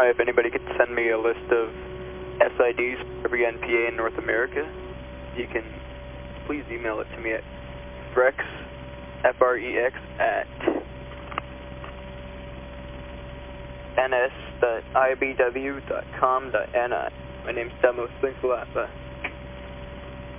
Hi, if anybody could send me a list of SIDs for every NPA in North America, you can please email it to me at frex, F-R-E-X, at ns.ibw.com.ni. My name's Demos. Thanks a lot. Bye.